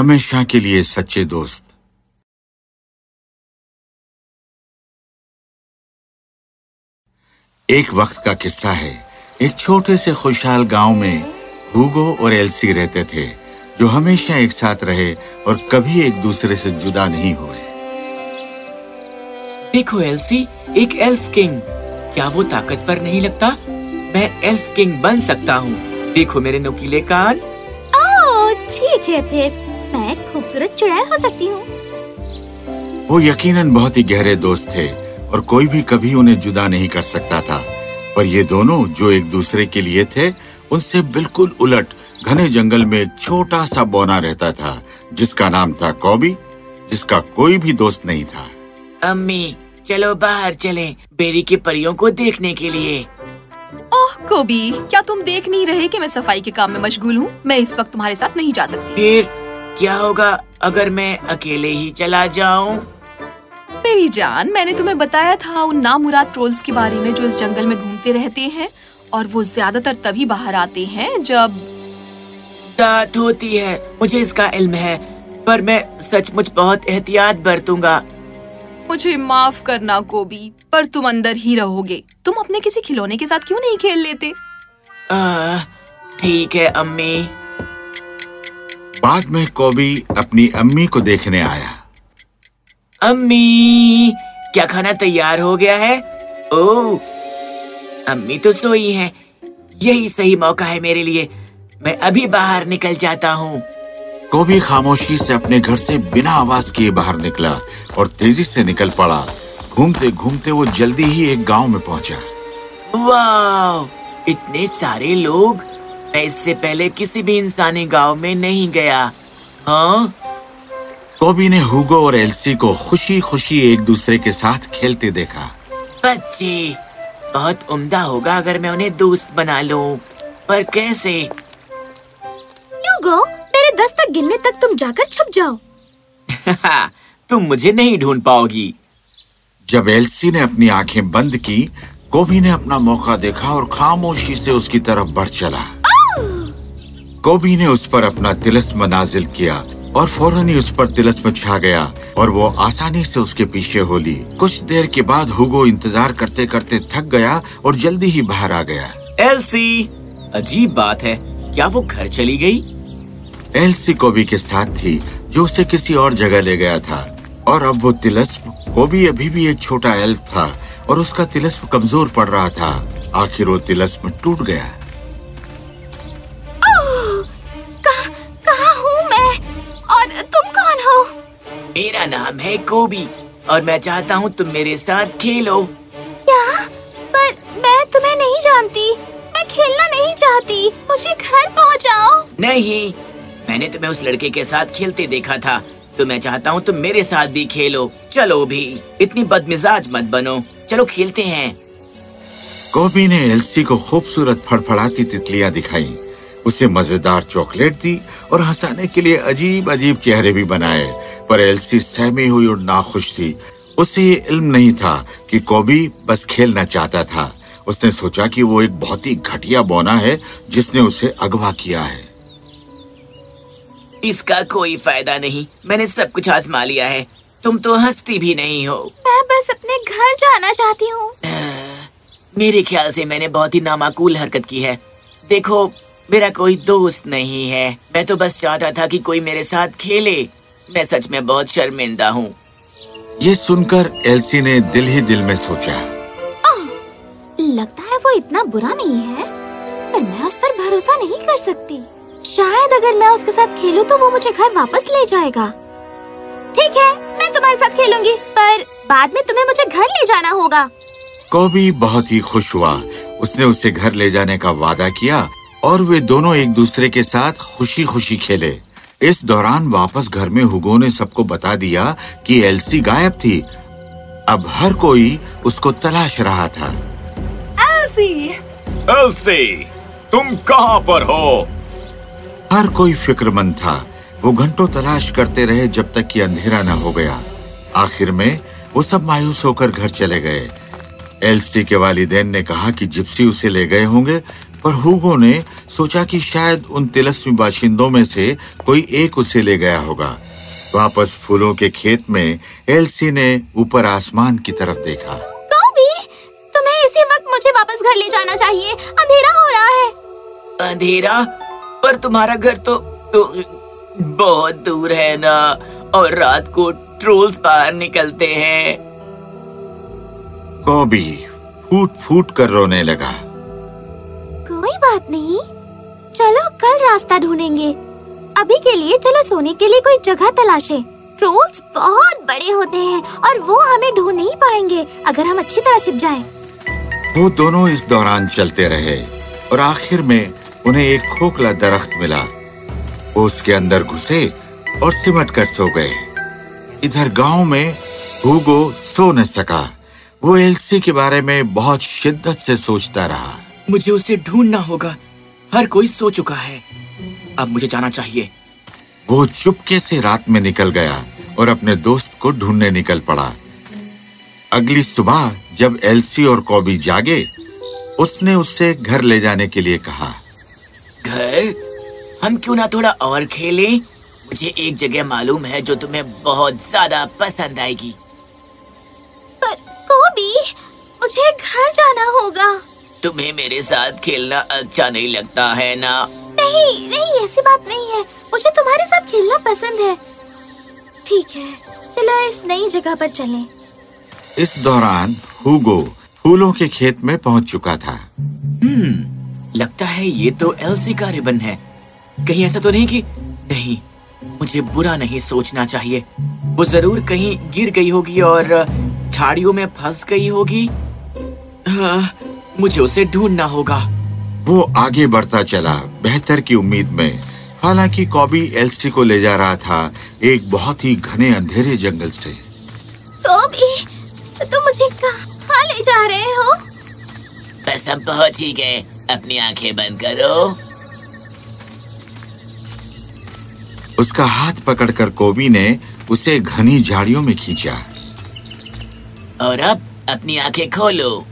हमेशा के लिए सच्चे दोस्त। एक वक्त का किस्सा है। एक छोटे से खुशहाल गाँव में हुगो और एलसी रहते थे जो हमेशा एक साथ रहे और कभी एक दूसरे से जुदा नहीं हुए। देखो एल्सी एक एल्फ किंग। क्या वो ताकतवर नहीं लगता? मैं एल्फ किंग बन सकता हूँ। देखो मेरे नुकीले कान। ओह ठीक है फिर। मैं खूबसूरत चुड़ैल हो सकती हूँ। वो यकीनन बहुत ही गहरे दोस्त थे और कोई भी कभी उन्हें जुदा नहीं कर सकता था। पर ये दोनों जो एक दूसरे के लिए थे उनसे बिल्कुल उलट घने जंगल में एक छोटा सा बौना रहता था जिसका नाम था कॉबी जिसका कोई भी दोस्त नहीं था। अम्मी चलो बाहर चलें बेरी के परियों को देखने के लिए। ओह कोबी क्या तुम देख नहीं रहे कि मैं सफ़ाई के काम में मशगूल हूँ? मैं इस वक्त तुम्हारे साथ नहीं जा सकती। फिर क्या होगा अगर मैं अकेले ही चला जाऊँ? मेरी जान मैंने तुम्हें बताया था उन नामुराद ट्रोल्स के बारे में जो इस जंगल में घूमते रहते हैं और वो ज़्यादातर तभी बाहर आते हैं जब रात होती है मुझे इसका इल्म है पर मैं सचमुच बहुत एहतियात बरतूँगा। मुझे माफ़ करना कोबी पर तुम अंदर ही रहोगे। तुम अपने किसी खिलौने के साथ क्यों नहीं खेल लेते? ठीक है अम्मी। बाद में कॉबी अपनी अम्मी को देखने आया। अम्मी क्या खाना तैयार हो गया है? ओह अम्मी तो सोई हैं। यही सही मौका है मेरे लिए। मैं अभी बाहर निकल जाता हूँ। कॉबी खामोशी से अपने घर से बिना आवाज़ किए बाहर निकला और तेज़ी से निकल पड़ा। घूमते घूमते वो जल्दी ही एक गाँव में पहुँचा। वाह इतने सारे लोग मैं इससे पहले किसी भी इंसानी गाँव में नहीं गया। हाँ? कॉबी ने हुगो और एल्सी को खुशी खुशी एक दूसरे के साथ खेलते देखा। बच्चे बहुत उम्दा होगा अगर मैं उन्हें दोस्त बना लूँ। पर कैसे? यूगो मेरे दस तक गिनने तक तुम जाकर छुप जाओ। तुम मुझे नहीं ढूंढ पाओगी। जब एल्सी ने अपनी आँखें बंद की कोबी ने अपना मौका देखा और खामोशी से उसकी तरफ़ बढ़ चला। कोबी ने उस पर अपना तिलस्म नाजिल किया और फ़ौरन ही उस पर तिलस्म छा गया और वो आसानी से उसके पीछे हो ली। कुछ देर के बाद हुगो इंतज़ार करते करते थक गया और जल्दी ही बाहर आ गया। एलसी अजीब बात है। क्या वो घर चली गई? एलसी कोबी के साथ थी जो उसे किसी और जगह ले गया था। और अब वो तिलस्म कोबी अभी भी एक छोटा एल्फ था और उसका तिलस्म कमज़ोर पड़ रहा था। आखिर वो तिलस्म टूट गया। मेरा नाम है कोबी और मैं चाहता हूँ तुम मेरे साथ खेलो। क्या पर मैं तुम्हें नहीं जानती। मैं खेलना नहीं चाहती। मुझे घर पहुँचाओ। नहीं मैंने तुम्हें उस लड़के के साथ खेलते देखा था तो मैं चाहता हूँ तुम मेरे साथ भी खेलो। चलो भी इतनी बदमिजाज मत बनो। चलो खेलते हैं। कोबी ने एलसी को खूबसूरत फड़फड़ाती तितलियाँ दिखाई। उसे मज़ेदार चॉकलेट दी और हंसाने के लिए अजीब अजीब चेहरे भी बनाए। पर एल्सी सहमी हुई और नाखुश थी। उसे ये इल्म नहीं था कि कोबी बस खेलना चाहता था। उसने सोचा कि वो एक बहुत ही घटिया बौना है जिसने उसे अगवा किया है। इसका कोई फ़ायदा नहीं। मैंने सब कुछ आजमा लिया है। तुम तो हंसती भी नहीं हो। मैं बस अपने घर जाना चाहती हूँ। मेरे ख्याल से मैंने बहुत ही नामाकूल हरकत की है। देखो मेरा कोई दोस्त नहीं है। मैं तो बस चाहता था कि कोई मेरे साथ खेले। मैं सच में बहुत शर्मिंदा हूँ। ये सुनकर एलसी ने दिल ही दिल में सोचा। लगता है वो इतना बुरा नहीं है पर मैं उस पर भरोसा नहीं कर सकती। शायद अगर मैं उसके साथ खेलूं तो वो मुझे घर वापस ले जाएगा। ठीक है मैं तुम्हारे साथ खेलूँगी पर बाद में तुम्हें मुझे घर ले जाना होगा। कोबी बहुत ही खुश हुआ। उसने उसे घर ले जाने का वादा किया और वे दोनों एक दूसरे के साथ खुशी खुशी खेले। इस दौरान वापस घर में हुगो ने सबको बता दिया कि एल्सी गायब थी। अब हर कोई उसको तलाश रहा था। एल्सी! तुम कहाँ पर हो? हर कोई फिक्रमंद था। वो घंटों तलाश करते रहे जब तक कि अंधेरा न हो गया। आखिर में वो सब मायूस होकर घर चले गए। एल्सी के वालिदैन ने कहा कि जिप्सी उसे ले गए होंगे पर हुगो ने सोचा कि शायद उन तिलस्मी बाशिंदों में से कोई एक उसे ले गया होगा। वापस फूलों के खेत में एलसी ने ऊपर आसमान की तरफ़ देखा। कॉबी तुम्हें इसी वक्त मुझे वापस घर ले जाना चाहिए। अंधेरा हो रहा है। अंधेरा? पर तुम्हारा घर तो, तो बहुत दूर है ना और रात को ट्रोल्स बाहर निकलते हैं। कॉबी फूट फूट कर रोने लगा। बात नहीं। चलो, कल रास्ता ढूंढेंगे। अभी के लिए चलो सोने के लिए कोई जगह तलाशे। ट्रोल्स बहुत बड़े होते हैं और वो हमें ढूंढ नहीं पाएँगे, अगर हम अच्छी तरह छिप जाएँ। वो दोनों इस दौरान चलते रहे और आखिर में उन्हें एक खोखला दरख्त मिला। वो उसके अंदर घुसे और सिमट कर सो गए। इधर गाँव में हुगो सो न सका। वो एल्सी के बारे में बहुत शिद्दत से सोचता रहा। मुझे उसे ढूंढना होगा। हर कोई सो चुका है। अब मुझे जाना चाहिए। वो चुपके से रात में निकल गया और अपने दोस्त को ढूँढने निकल पड़ा। अगली सुबह जब एलसी और कॉबी जागे उसने उससे घर ले जाने के लिए कहा। घर? हम क्यों ना थोड़ा और खेलें? मुझे एक जगह मालूम है जो तुम्हें बहुत ज़्यादा पसंद आएगी। पर कॉबी मुझे घर जाना होगा। तुम्हें मेरे साथ खेलना अच्छा नहीं लगता है ना? नहीं नहीं ऐसी बात नहीं है। मुझे तुम्हारे साथ खेलना पसंद है। ठीक है चलो इस नई जगह पर चलें। इस दौरान हुगो फूलों के खेत में पहुँच चुका था। हम्म लगता है ये तो एलसी का रिबन है। कहीं ऐसा तो नहीं कि नहीं मुझे बुरा नहीं सोचना चाहिए। वो ज़रूर कहीं गिर गई होगी और झाड़ियों में फंस गई होगी। हाँ, मुझे उसे ढूंढना होगा। वो आगे बढ़ता चला बेहतर की उम्मीद में। हालाँकि कॉबी एल्सी को ले जा रहा था एक बहुत ही घने अंधेरे जंगल से। कॉबी तुम मुझे कहाँ ले जा रहे हो? बस हम पहुँच ही गए। अपनी आँखें बंद करो। उसका हाथ पकड़कर कोबी ने उसे घनी झाड़ियों में खींचा। और अब अपनी आँखें खोलो।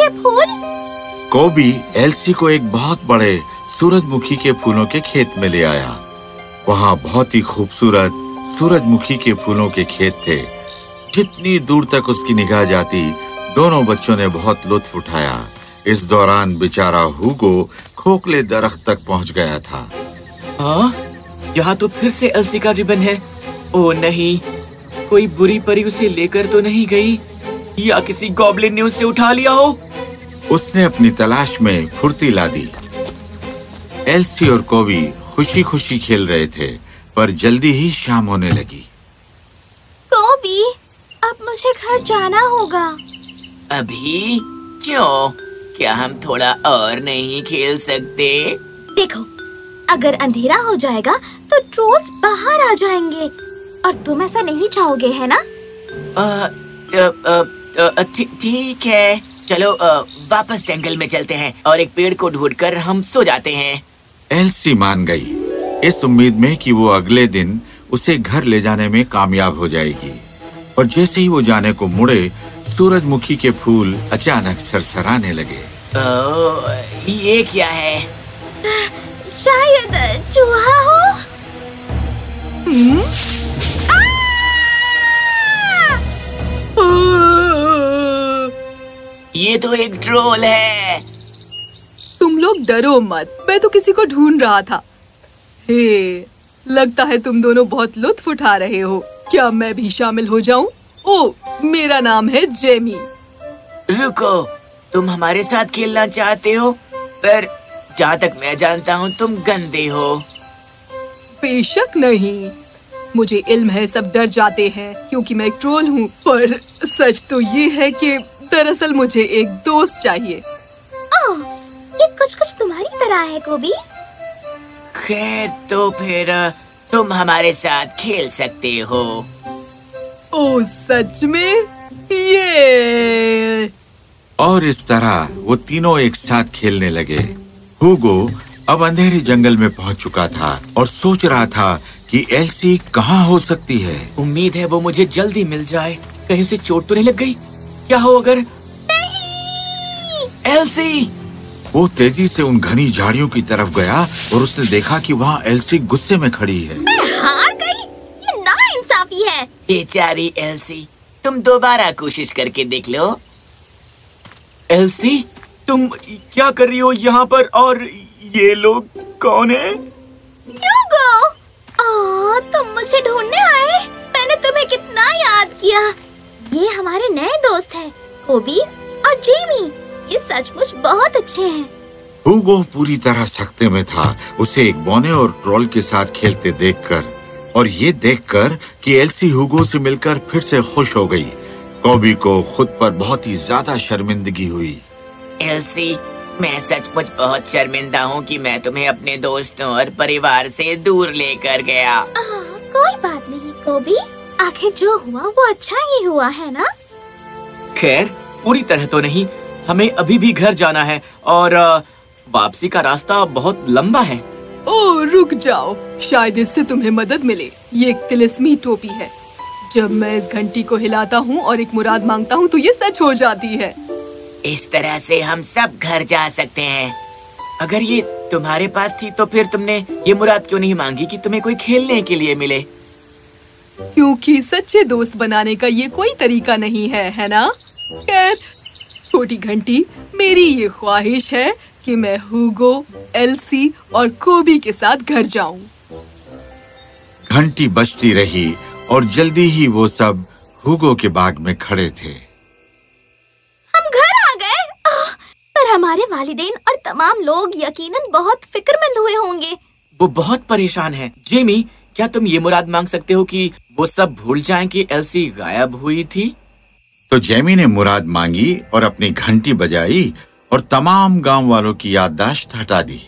के फूल? कोबी एल्सी को एक बहुत बड़े सूरजमुखी के फूलों के खेत में ले आया। वहाँ बहुत ही खूबसूरत सूरजमुखी के फूलों के खेत थे। जितनी दूर तक उसकी निगाह जाती दोनों बच्चों ने बहुत लुत्फ उठाया। इस दौरान बेचारा हुगो खोखले दरख्त तक पहुँच गया था। हाँ? यहाँ तो फिर से एलसी का रिबन है। ओ नहीं कोई बुरी परी उसे लेकर तो नहीं गई? या किसी गॉबलिन ने उसे उठा लिया हो? उसने अपनी तलाश में फुर्ती ला दी। एल्सी और कोबी खुशी खुशी खेल रहे थे पर जल्दी ही शाम होने लगी। कॉबी अब मुझे घर जाना होगा। अभी? क्यों? क्या हम थोड़ा और नहीं खेल सकते? देखो अगर अंधेरा हो जाएगा तो ट्रोल्स बाहर आ जाएँगे। और तुम ऐसा नहीं चाहोगे है ना? अ, अ, ठी- ठीक है। चलो वापस जंगल में चलते हैं और एक पेड़ को ढूंढकर हम सो जाते हैं। एल्सी मान गई। इस उम्मीद में कि वो अगले दिन उसे घर ले जाने में कामयाब हो जाएगी। और जैसे ही वो जाने को मुड़े सूरजमुखी के फूल अचानक सरसराने लगे। ओ, ये क्या है? शायद चूहा हो। ये तो एक ट्रोल है। तुम लोग डरो मत। मैं तो किसी को ढूंढ रहा था। हे लगता है तुम दोनों बहुत लुत्फ उठा रहे हो। क्या मैं भी शामिल हो जाऊँ? ओ मेरा नाम है जेमी। रुको तुम हमारे साथ खेलना चाहते हो पर जहाँ तक मैं जानता हूँ तुम गंदे हो। बेशक नहीं। मुझे इल्म है सब डर जाते हैं क्योंकि मैं एक ट्रोल हूँ। पर सच तो ये है कि दरअसल मुझे एक दोस्त चाहिए। ओह, ये कुछ कुछ तुम्हारी तरह है गोभी खैर तो फिर तुम हमारे साथ खेल सकते हो। ओ सच में? ये। और इस तरह वो तीनों एक साथ खेलने लगे। हुगो अब अंधेरे जंगल में पहुँच चुका था और सोच रहा था कि एल्सी कहाँ हो सकती है। उम्मीद है वो मुझे जल्दी मिल जाए। कहीं उसे चोट तो नहीं लग गई? क्या हो अगर? एल्सी। वो तेज़ी से उन घनी झाड़ियों की तरफ़ गया और उसने देखा कि वहाँ एल्सी गुस्से में खड़ी है। मैं हार गई। ये नाइंसाफी है। बेचारी एल्सी तुम दोबारा कोशिश करके देख लो। एलसी तुम क्या कर रही हो यहाँ पर और ये लोग कौन है? ह्यूगो आ, तुम मुझे ढूँढने आए? मैंने तुम्हें कितना याद किया। ये हमारे नए दोस्त हैं कोबी और जेमी। ये सचमुच बहुत अच्छे हैं। हुगो पूरी तरह सख्ते में था। उसे एक बोने और ट्रोल के साथ खेलते देखकर और ये देखकर कि एलसी हुगो से मिलकर फिर से खुश हो गई। कॉबी को खुद पर बहुत ही ज़्यादा शर्मिंदगी हुई। एलसी मैं सचमुच बहुत शर्मिंदा हूँ कि मैं तुम्हें अपने दोस्तों और परिवार से दूर लेकर गया। आ, कोई बात नहीं कोबी। आखिर जो हुआ वो अच्छा ही हुआ है ना? खैर पूरी तरह तो नहीं। हमें अभी भी घर जाना है और वापसी का रास्ता बहुत लंबा है। ओ रुक जाओ। शायद इससे तुम्हें मदद मिले। ये एक तिलिस्मी टोपी है। जब मैं इस घंटी को हिलाता हूँ और एक मुराद माँगता हूँ तो ये सच हो जाती है। इस तरह से हम सब घर जा सकते हैं। अगर ये तुम्हारे पास थी तो फिर तुमने ये मुराद क्यों नहीं मांगी कि तुम्हें कोई खेलने के लिए मिले? क्योंकि सच्चे दोस्त बनाने का ये कोई तरीका नहीं है है ना? खैर छोटी घंटी मेरी ये ख्वाहिश है कि मैं हुगो एल्सी और कोबी के साथ घर जाऊँ। घंटी बजती रही और जल्दी ही वो सब हुगो के बाग में खड़े थे। हम घर आ गए। पर हमारे वालिदेन और तमाम लोग यकीनन बहुत फिक्रमंद हुए होंगे। वो बहुत परेशान है। जेमी क्या तुम ये मुराद मांग सकते हो कि वो सब भूल जाएँ कि एल्सी गायब हुई थी? तो जेमी ने मुराद मांगी और अपनी घंटी बजाई और तमाम गाँव वालों की याददाश्त हटा दी।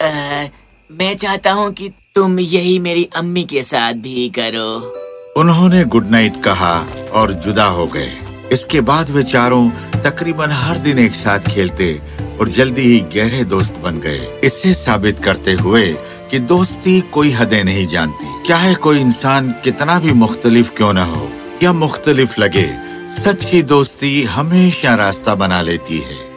अ, मैं चाहता हूँ कि तुम यही मेरी अम्मी के साथ भी करो। उन्होंने गुड नाइट कहा और जुदा हो गए। इसके बाद वे चारों तकरीबन हर दिन एक साथ खेलते और जल्दी ही गहरे दोस्त बन गए। इसे साबित करते हुए कि दोस्ती कोई हदें नहीं जानती। चाहे कोई इंसान कितना भी मुख्तलिफ़ क्यों न हो, या मुख्तलिफ़ लगे सच्ची दोस्ती हमेशा रास्ता बना लेती है।